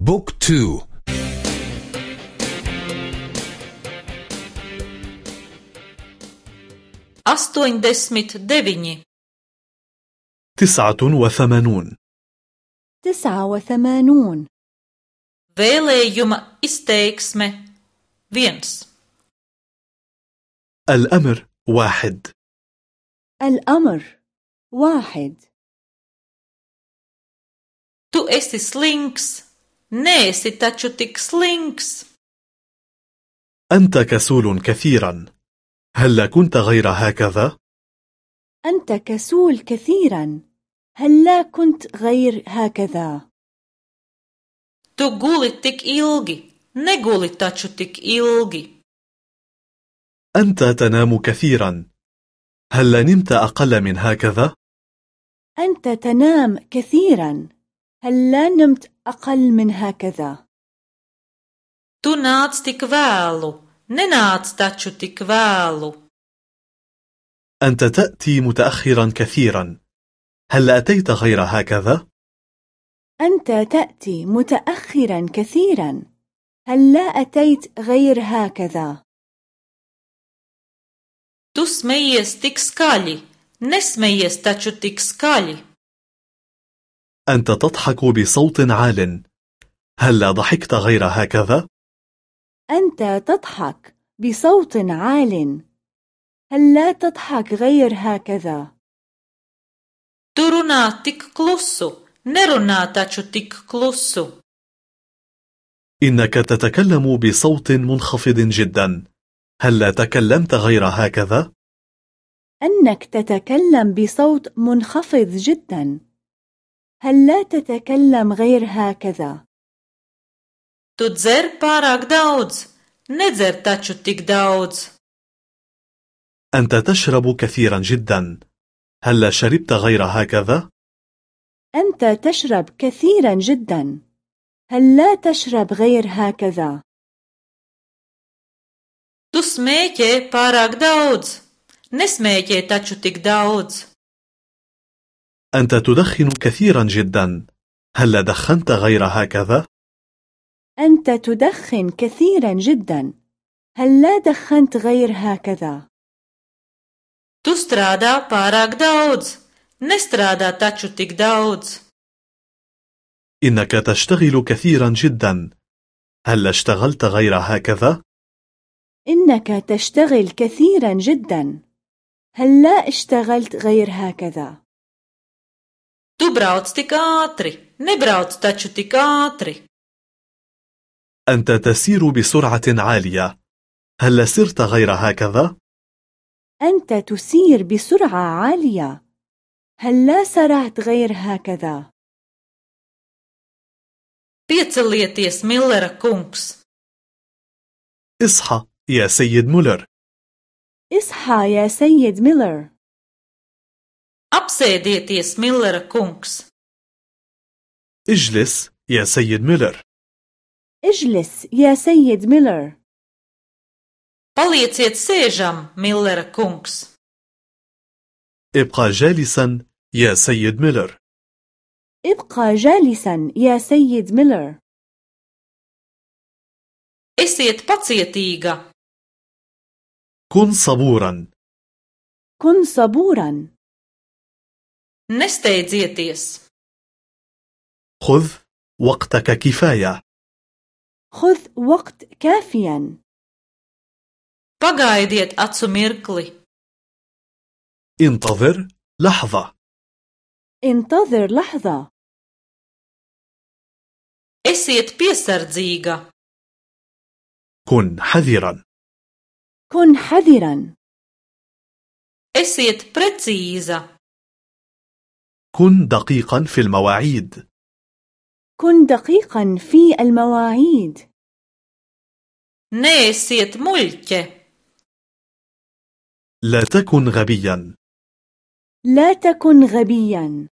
Book two. Astoņdesmit deviņi. تسعة وثمانون. تسعة وثمانون. Izteiksme, izteiksme viens الأمر واحد. الأمر واحد. Tu esi tik slinks neesi taču tik slinks. أنت كسول كثيرا هل كنت غير هكذا؟ أنت كسول كثيرا هل لا كنت غير هكذا Tu guli tik ilgi, neguli taču tik ilgi. أنت تنام كثيرا هل نمت أقل من هكذا؟ أنت تنام كثيرا هل لا نمت أقل من هكذا Tu nāc tik vēlu, nenāc taču tik vēlu. أنت تأتي متأخرا كثيرا هل أتيت غير هكذا؟ أنت تأتي متأخرا كثيرا هل لا أتيت غير هكذا Tu smejies tik skaļi, nesmejies taču tik skaļi. أنت تضحك بصوت عال هل ضحكت غير هكذا؟ أنت تضحك بصوت عال هل لا تضحك غير هكذا Tu runā tik klusu, nerunā taču tik klusu. إنك تتكلم بصوت منخفض جدا هل لا تكلمت غير هكذا؟ أنك تتكلم بصوت منخفض جدا هل لا تتكلم غير هكذا Tu dzer pārāk daudz, nedzer taču tik daudz. أنت تشرب كثيرا جدا هل لا شربت غير هكذا؟ أنت تشرب كثيرا جدا هل لا تشرب غير هكذا Tu smēķē pārāk daudz, nesmēķē taču tik daudz. أنت تدخن كثيرا جدا. هل لا دخنت غير هكذا؟ أنت تدخن كثيرا جدا. هل لا دخنت غير هكذا؟ Tu strādā pārāk daudz, nestrādā taču tik daudz. إنك تشتغل كثيرا جدا. هل اشتغلت غير هكذا؟ إنك تشتغل كثيرا جدا. هل لا اشتغلت غير هكذا؟ Tu brauc tik ātri, nebrauc taču tik ātri. أنت تسير بسرعة عالية هل سرت غير هكذا؟ أنت تسير بسرعة عالية هل لا سرعت غير هكذا Piecelieties, Millera kungs! اصحى يا سيد مولر اصحى يا سيد ميلر Apsēdieties, Millera kungs! اجلس يا سيد ميلر اجلس يا سيد ميلر Palieciet sēžam, Millera kungs! ابقى جالسا يا سيد ميلر ابقى جالسا يا سيد ميلر Esiet pacietīga! كن صبورا كن صبورا Nesteidzieties! خذ وقتك كفاية خذ وقت كافيا Pagaidiet acu mirkli! انتظر لحظة انتظر لحظة Esiet piesardzīga! كن حذرا كن حذرا Esiet precīza! كن دقيقا في المواعيد. كن دقيقا في المواعيد. Neesiet muļķe! لا تكن غبيا. لا تكن غبيا.